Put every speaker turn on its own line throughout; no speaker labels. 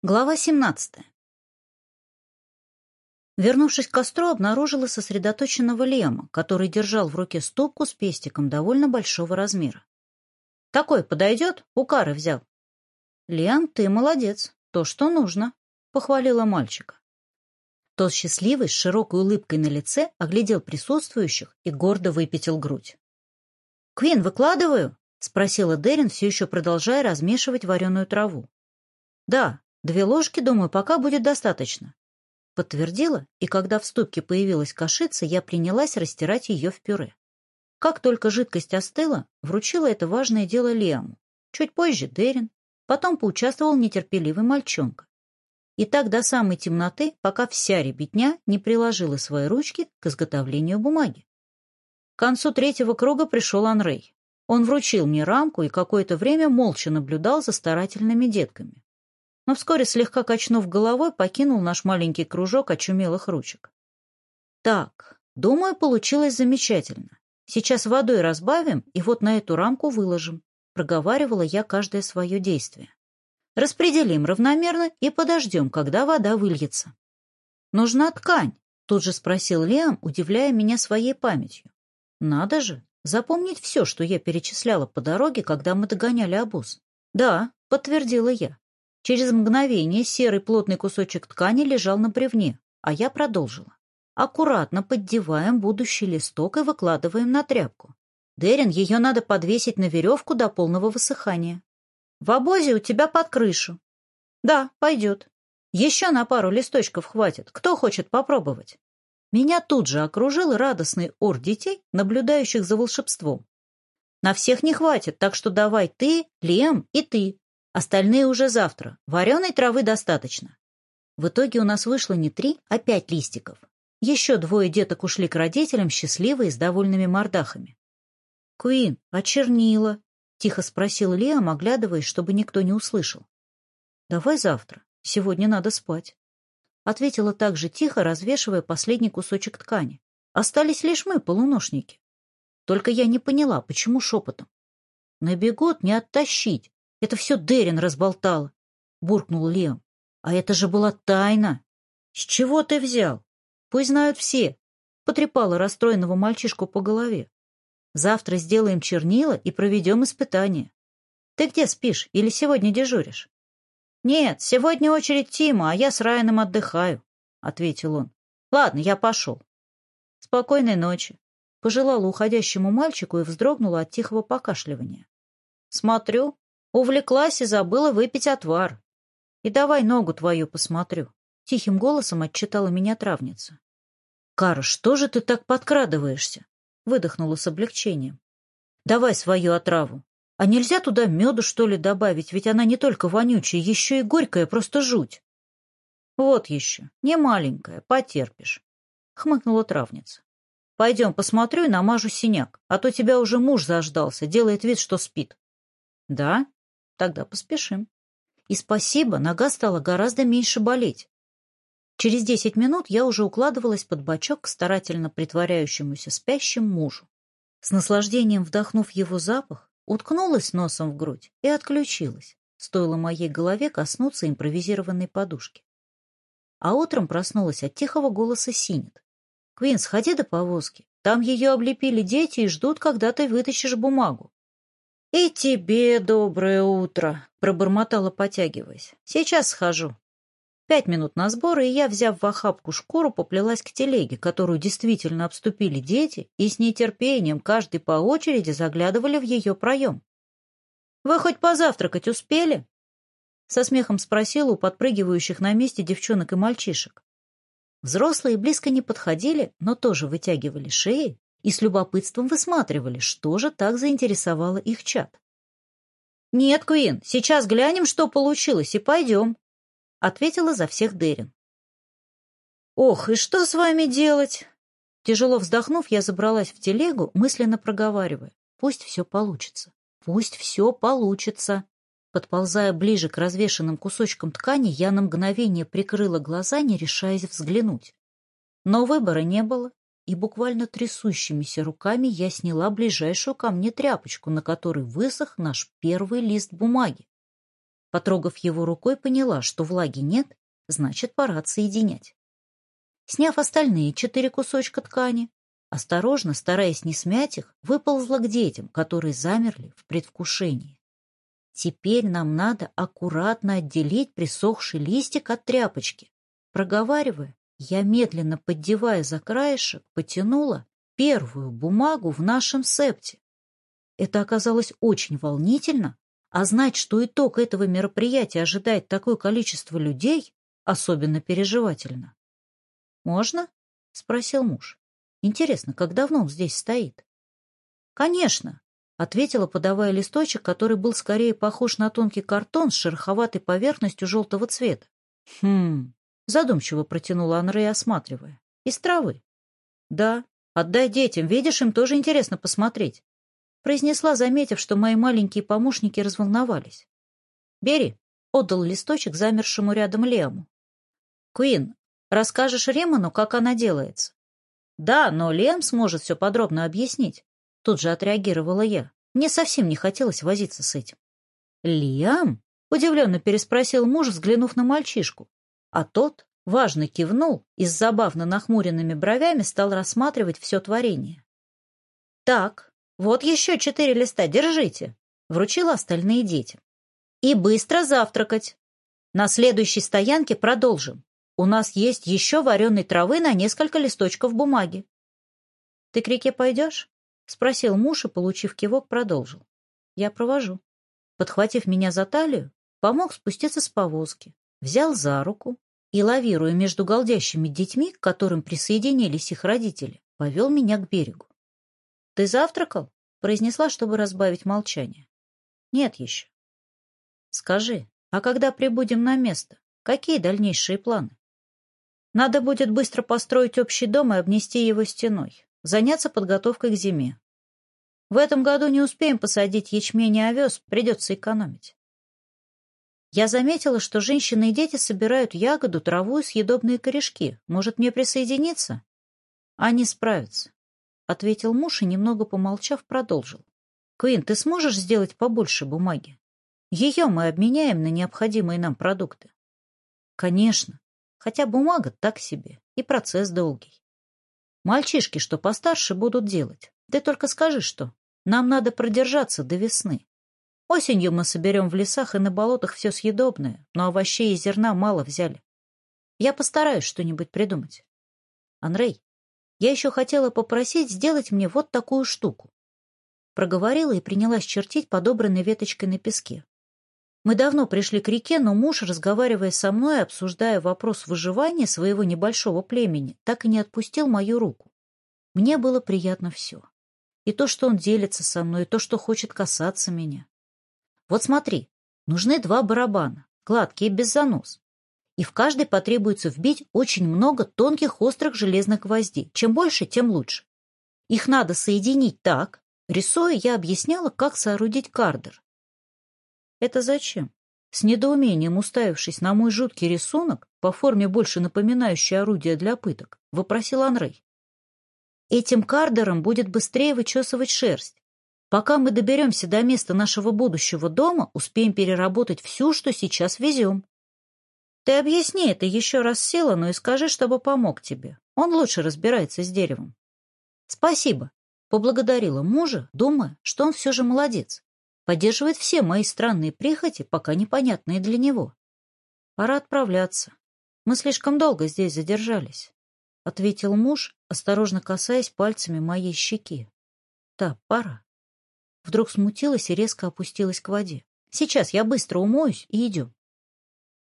Глава 17. Вернувшись к костру, обнаружила сосредоточенного Лема, который держал в руке стопку с пестиком довольно большого размера. «Такой подойдет? У Кары взял». «Лем, ты молодец. То, что нужно», — похвалила мальчика. Тот счастливый, с широкой улыбкой на лице, оглядел присутствующих и гордо выпятил грудь. «Квин, выкладываю?» — спросила Дерин, все еще продолжая размешивать вареную траву. «Да», Две ложки, думаю, пока будет достаточно. Подтвердила, и когда в ступке появилась кашица, я принялась растирать ее в пюре. Как только жидкость остыла, вручила это важное дело Лиаму. Чуть позже Дерин, потом поучаствовал нетерпеливый мальчонка. И так до самой темноты, пока вся ребятня не приложила свои ручки к изготовлению бумаги. К концу третьего круга пришел Анрей. Он вручил мне рамку и какое-то время молча наблюдал за старательными детками но вскоре, слегка качнув головой, покинул наш маленький кружок очумелых ручек. Так, думаю, получилось замечательно. Сейчас водой разбавим и вот на эту рамку выложим. Проговаривала я каждое свое действие. Распределим равномерно и подождем, когда вода выльется. Нужна ткань, тут же спросил Лиам, удивляя меня своей памятью. Надо же, запомнить все, что я перечисляла по дороге, когда мы догоняли обоз. Да, подтвердила я. Через мгновение серый плотный кусочек ткани лежал на бревне, а я продолжила. Аккуратно поддеваем будущий листок и выкладываем на тряпку. Дерин, ее надо подвесить на веревку до полного высыхания. В обозе у тебя под крышу. Да, пойдет. Еще на пару листочков хватит. Кто хочет попробовать? Меня тут же окружил радостный ор детей, наблюдающих за волшебством. На всех не хватит, так что давай ты, Лем и ты. Остальные уже завтра. Вареной травы достаточно. В итоге у нас вышло не три, а пять листиков. Еще двое деток ушли к родителям, счастливые, с довольными мордахами. — Куин, а чернила? — тихо спросил Лиам, оглядываясь, чтобы никто не услышал. — Давай завтра. Сегодня надо спать. Ответила также тихо, развешивая последний кусочек ткани. Остались лишь мы, полуношники. Только я не поняла, почему шепотом. На бегот не оттащить, это все Дерин разболтал, — буркнул Лем. А это же была тайна. С чего ты взял? Пусть знают все. Потрепала расстроенного мальчишку по голове. Завтра сделаем чернила и проведем испытание. Ты где спишь или сегодня дежуришь? Нет, сегодня очередь Тима, а я с Райаном отдыхаю, — ответил он. Ладно, я пошел. Спокойной ночи. Пожелала уходящему мальчику и вздрогнула от тихого покашливания. Смотрю, Увлеклась и забыла выпить отвар. И давай ногу твою посмотрю. Тихим голосом отчитала меня травница. «Кара, что же ты так подкрадываешься?» Выдохнула с облегчением. «Давай свою отраву. А нельзя туда меду, что ли, добавить? Ведь она не только вонючая, еще и горькая, просто жуть». «Вот еще, не маленькая, потерпишь», — хмыкнула травница. «Пойдем посмотрю и намажу синяк, а то тебя уже муж заждался, делает вид, что спит». «Да?» Тогда поспешим. И спасибо, нога стала гораздо меньше болеть. Через десять минут я уже укладывалась под бочок к старательно притворяющемуся спящим мужу. С наслаждением вдохнув его запах, уткнулась носом в грудь и отключилась. Стоило моей голове коснуться импровизированной подушки. А утром проснулась от тихого голоса Синет. «Квин, сходи до повозки. Там ее облепили дети и ждут, когда ты вытащишь бумагу». «И тебе доброе утро!» — пробормотала, потягиваясь. «Сейчас схожу». Пять минут на сборы, и я, взяв в охапку шкуру, поплелась к телеге, которую действительно обступили дети, и с нетерпением каждый по очереди заглядывали в ее проем. «Вы хоть позавтракать успели?» Со смехом спросила у подпрыгивающих на месте девчонок и мальчишек. Взрослые близко не подходили, но тоже вытягивали шеи и с любопытством высматривали, что же так заинтересовало их чат. «Нет, Куин, сейчас глянем, что получилось, и пойдем», — ответила за всех Дерин. «Ох, и что с вами делать?» Тяжело вздохнув, я забралась в телегу, мысленно проговаривая. «Пусть все получится, пусть все получится». Подползая ближе к развешенным кусочкам ткани, я на мгновение прикрыла глаза, не решаясь взглянуть. Но выбора не было и буквально трясущимися руками я сняла ближайшую ко мне тряпочку, на которой высох наш первый лист бумаги. Потрогав его рукой, поняла, что влаги нет, значит, пора отсоединять. Сняв остальные четыре кусочка ткани, осторожно, стараясь не смять их, выползла к детям, которые замерли в предвкушении. Теперь нам надо аккуратно отделить присохший листик от тряпочки, проговаривая я, медленно поддевая за краешек, потянула первую бумагу в нашем септе. Это оказалось очень волнительно, а знать, что итог этого мероприятия ожидает такое количество людей, особенно переживательно. «Можно?» — спросил муж. «Интересно, как давно он здесь стоит?» «Конечно!» — ответила, подавая листочек, который был скорее похож на тонкий картон с шероховатой поверхностью желтого цвета. «Хм, Задумчиво протянула Анре, осматривая. «Из травы?» «Да. Отдай детям. Видишь, им тоже интересно посмотреть», — произнесла, заметив, что мои маленькие помощники разволновались. «Бери», — отдал листочек замершему рядом Лему. «Куин, расскажешь Реману, как она делается?» «Да, но Лем сможет все подробно объяснить», — тут же отреагировала я. Мне совсем не хотелось возиться с этим. «Лиам?» — удивленно переспросил муж, взглянув на мальчишку. А тот, важно кивнул и с забавно нахмуренными бровями стал рассматривать все творение. «Так, вот еще четыре листа, держите!» — вручила остальные дети. «И быстро завтракать! На следующей стоянке продолжим. У нас есть еще вареной травы на несколько листочков бумаги». «Ты к реке пойдешь?» — спросил муж и, получив кивок, продолжил. «Я провожу». Подхватив меня за талию, помог спуститься с повозки, взял за руку и, лавируя между голдящими детьми, к которым присоединились их родители, повел меня к берегу. «Ты завтракал?» — произнесла, чтобы разбавить молчание. «Нет еще». «Скажи, а когда прибудем на место, какие дальнейшие планы?» «Надо будет быстро построить общий дом и обнести его стеной, заняться подготовкой к зиме. В этом году не успеем посадить ячмень и овес, придется экономить. Я заметила, что женщины и дети собирают ягоду, траву и съедобные корешки. Может, мне присоединиться? Они справятся, — ответил муж и, немного помолчав, продолжил. Квин, ты сможешь сделать побольше бумаги? Ее мы обменяем на необходимые нам продукты. Конечно, хотя бумага так себе, и процесс долгий. Мальчишки, что постарше, будут делать. Ты только скажи, что нам надо продержаться до весны. Осенью мы соберем в лесах и на болотах все съедобное, но овощей и зерна мало взяли. Я постараюсь что-нибудь придумать. Андрей, я еще хотела попросить сделать мне вот такую штуку. Проговорила и принялась чертить подобранной веточкой на песке. Мы давно пришли к реке, но муж, разговаривая со мной, обсуждая вопрос выживания своего небольшого племени, так и не отпустил мою руку. Мне было приятно все. И то, что он делится со мной, и то, что хочет касаться меня. Вот смотри, нужны два барабана, гладкие, без занос. И в каждый потребуется вбить очень много тонких острых железных гвоздей. Чем больше, тем лучше. Их надо соединить так. Рисуя, я объясняла, как соорудить кардер. Это зачем? С недоумением уставившись на мой жуткий рисунок, по форме больше напоминающий орудие для пыток, вопросил Анрей. Этим кардером будет быстрее вычесывать шерсть, Пока мы доберемся до места нашего будущего дома, успеем переработать всю, что сейчас везем. Ты объясни это еще раз Силану и скажи, чтобы помог тебе. Он лучше разбирается с деревом. Спасибо. Поблагодарила мужа, думая, что он все же молодец. Поддерживает все мои странные прихоти, пока непонятные для него. Пора отправляться. Мы слишком долго здесь задержались. — ответил муж, осторожно касаясь пальцами моей щеки. — Да, пора. Вдруг смутилась и резко опустилась к воде. «Сейчас я быстро умоюсь и идем».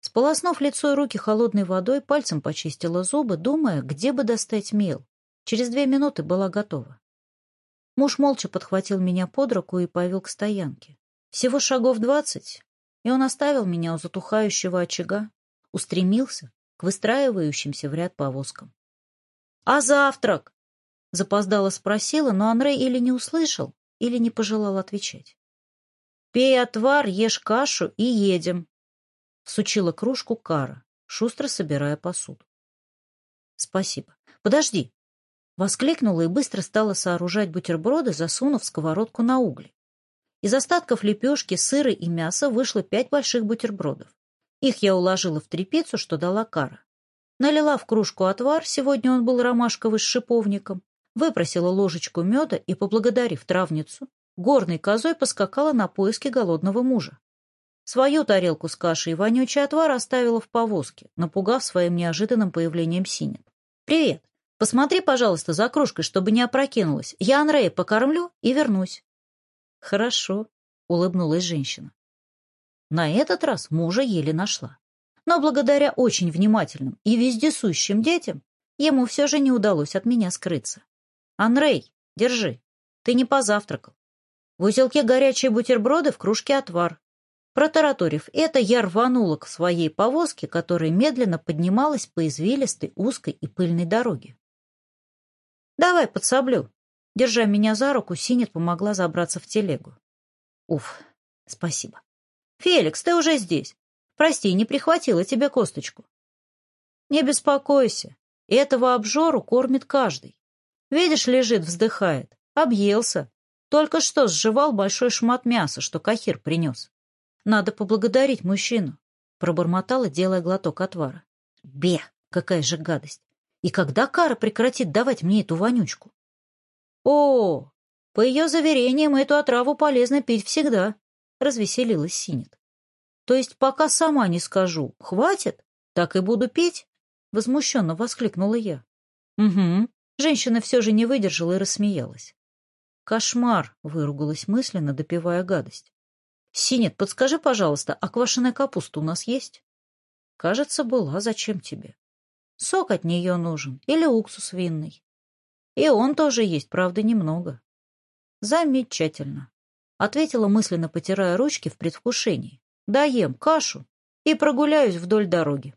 Сполоснув лицо и руки холодной водой, пальцем почистила зубы, думая, где бы достать мел. Через две минуты была готова. Муж молча подхватил меня под руку и повел к стоянке. Всего шагов двадцать, и он оставил меня у затухающего очага, устремился к выстраивающимся в ряд повозкам. «А завтрак?» — запоздало спросила, но Андрей или не услышал, или не пожелал отвечать. «Пей отвар, ешь кашу и едем», — Сучила кружку Кара, шустро собирая посуду. «Спасибо. Подожди!» — воскликнула и быстро стала сооружать бутерброды, засунув сковородку на угли. Из остатков лепешки, сыра и мяса вышло пять больших бутербродов. Их я уложила в трепицу, что дала Кара. Налила в кружку отвар, сегодня он был ромашковый с шиповником, выпросила ложечку меда и, поблагодарив травницу, горной козой поскакала на поиски голодного мужа. Свою тарелку с кашей и вонючий отвар оставила в повозке, напугав своим неожиданным появлением Синин. «Привет! Посмотри, пожалуйста, за кружкой, чтобы не опрокинулась. Я Анрея покормлю и вернусь». «Хорошо», — улыбнулась женщина. На этот раз мужа еле нашла. Но благодаря очень внимательным и вездесущим детям ему все же не удалось от меня скрыться. «Анрей, держи. Ты не позавтракал. В узелке горячие бутерброды, в кружке отвар». Протараторив это, я рванула к своей повозке, которая медленно поднималась по извилистой, узкой и пыльной дороге. «Давай подсоблю». Держа меня за руку, Синет помогла забраться в телегу. «Уф, спасибо». «Феликс, ты уже здесь. Прости, не прихватила тебе косточку». «Не беспокойся. Этого обжору кормит каждый. Видишь, лежит, вздыхает. Объелся. Только что сживал большой шмат мяса, что Кахир принес. Надо поблагодарить мужчину. Пробормотала, делая глоток отвара. Бе, какая же гадость. И когда Кара прекратит давать мне эту вонючку? О, по ее заверениям, эту отраву полезно пить всегда, развеселилась Синет. То есть пока сама не скажу, хватит, так и буду пить? Возмущенно воскликнула я. Угу, Женщина все же не выдержала и рассмеялась. «Кошмар!» — выругалась мысленно, допивая гадость. «Синет, подскажи, пожалуйста, а квашеная капуста у нас есть?» «Кажется, была. Зачем тебе?» «Сок от нее нужен. Или уксус винный. И он тоже есть, правда, немного». «Замечательно», — ответила мысленно, потирая ручки в предвкушении. «Доем кашу и прогуляюсь вдоль дороги».